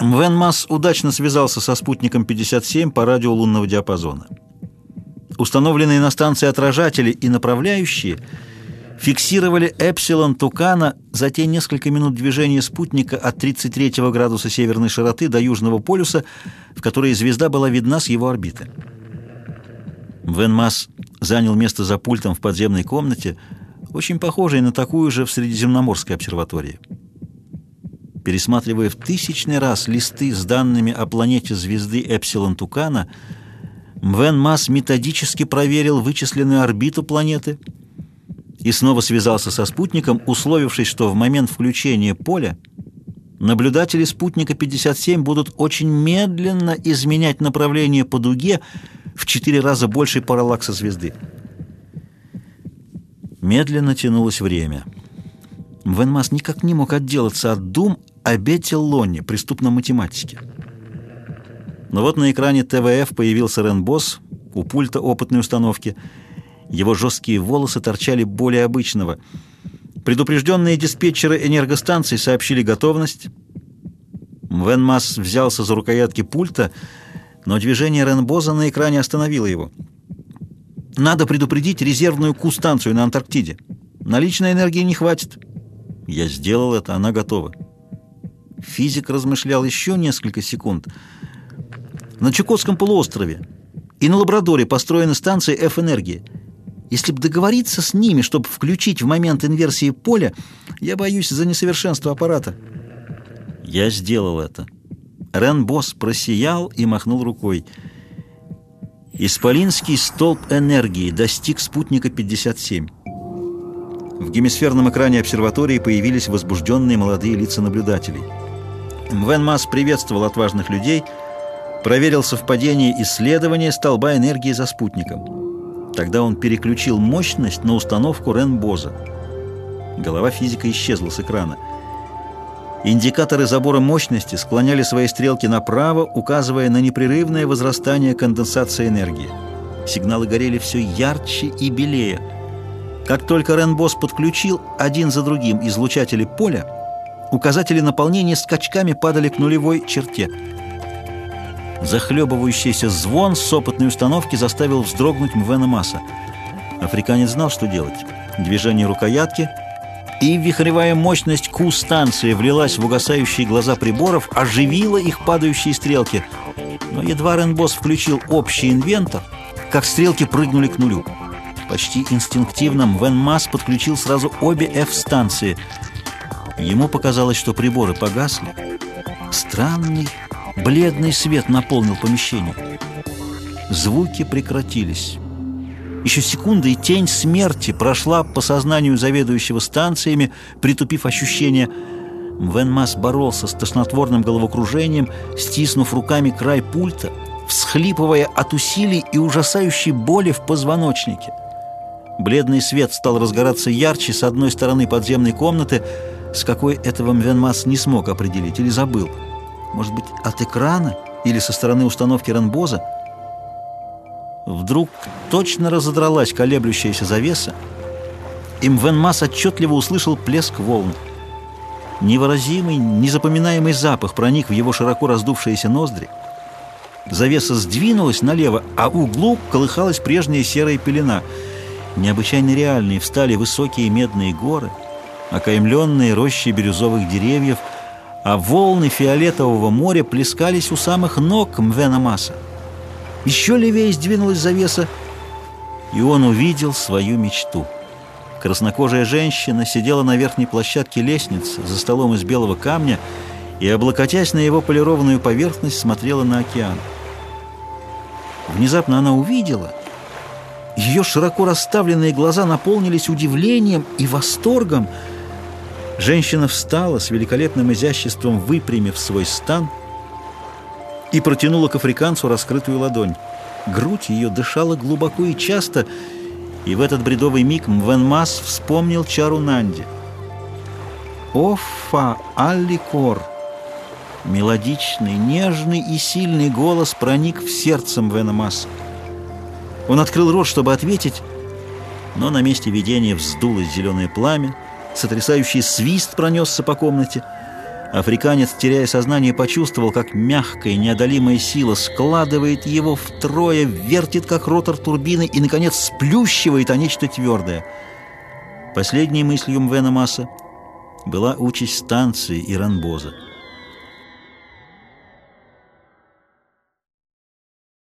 Мвен Масс удачно связался со спутником 57 по радио лунного диапазона. Установленные на станции отражатели и направляющие фиксировали эпсилон Тукана за те несколько минут движения спутника от 33 градуса северной широты до Южного полюса, в которые звезда была видна с его орбиты. Вен Масс занял место за пультом в подземной комнате, очень похожей на такую же в Средиземноморской обсерватории. Пересматривая в тысячный раз листы с данными о планете звезды Эпсилон Тукана, Мвен Масс методически проверил вычисленную орбиту планеты и снова связался со спутником, условившись, что в момент включения поля наблюдатели спутника 57 будут очень медленно изменять направление по дуге в четыре раза большей параллакса звезды. Медленно тянулось время. Венмас никак не мог отделаться от дум о Бете Лонне, преступном математике. Но вот на экране ТВФ появился Рен Босс у пульта опытной установки. Его жесткие волосы торчали более обычного. Предупрежденные диспетчеры энергостанций сообщили готовность. Венмас взялся за рукоятки пульта, но движение Ренбоза на экране остановило его. «Надо предупредить резервную Ку-станцию на Антарктиде. Наличной энергии не хватит». «Я сделал это, она готова». Физик размышлял еще несколько секунд. На Чукотском полуострове и на Лабрадоре построены станции F-энергии. Если бы договориться с ними, чтобы включить в момент инверсии поля, я боюсь за несовершенство аппарата. Я сделал это. Рен Босс просиял и махнул рукой. Исполинский столб энергии достиг спутника 57. В гемисферном экране обсерватории появились возбужденные молодые лица наблюдателей. Мвен Масс приветствовал отважных людей, проверил совпадение исследования столба энергии за спутником. Тогда он переключил мощность на установку Рен-Боза. Голова физика исчезла с экрана. Индикаторы забора мощности склоняли свои стрелки направо, указывая на непрерывное возрастание конденсации энергии. Сигналы горели все ярче и белее. Как только Ренбос подключил один за другим излучатели поля, Указатели наполнения скачками падали к нулевой черте. Захлебывающийся звон с опытной установки заставил вздрогнуть Мвена Масса. Африканец знал, что делать. Движение рукоятки, и вихревая мощность Q-станции влилась в угасающие глаза приборов, оживила их падающие стрелки. Но едва Ренбос включил общий инвентор, как стрелки прыгнули к нулю. Почти инстинктивно Мвен Масс подключил сразу обе F-станции — Ему показалось, что приборы погасли. Странный, бледный свет наполнил помещение. Звуки прекратились. Еще секунда, и тень смерти прошла по сознанию заведующего станциями, притупив ощущение. Вен Масс боролся с тошнотворным головокружением, стиснув руками край пульта, всхлипывая от усилий и ужасающей боли в позвоночнике. Бледный свет стал разгораться ярче с одной стороны подземной комнаты, с какой этого Мвенмас не смог определить или забыл. Может быть, от экрана или со стороны установки Ренбоза? Вдруг точно разодралась колеблющаяся завеса, и Мвенмас отчетливо услышал плеск волн. Невыразимый, незапоминаемый запах проник в его широко раздувшиеся ноздри. Завеса сдвинулась налево, а углу колыхалась прежняя серая пелена. Необычайно реальные встали высокие медные горы — окаймленные рощи бирюзовых деревьев, а волны фиолетового моря плескались у самых ног Мвена Маса. Еще левее сдвинулась завеса, и он увидел свою мечту. Краснокожая женщина сидела на верхней площадке лестницы за столом из белого камня и, облокотясь на его полированную поверхность, смотрела на океан. Внезапно она увидела — ее широко расставленные глаза наполнились удивлением и восторгом — Женщина встала с великолепным изяществом, выпрямив свой стан, и протянула к африканцу раскрытую ладонь. Грудь ее дышала глубоко и часто, и в этот бредовый миг Мвенмас вспомнил Чару Нанди. «Оффа Алликор!» Мелодичный, нежный и сильный голос проник в сердце Мвенмаса. Он открыл рот, чтобы ответить, но на месте видения вздулось зеленое пламя, Сотрясающий свист пронесся по комнате, Африканец, теряя сознание, почувствовал, как мягкая, неодолимая сила складывает его втрое, вертит, как ротор турбины, и, наконец, сплющивает о нечто твердое. Последней мыслью Мвена Масса была участь станции Иранбоза.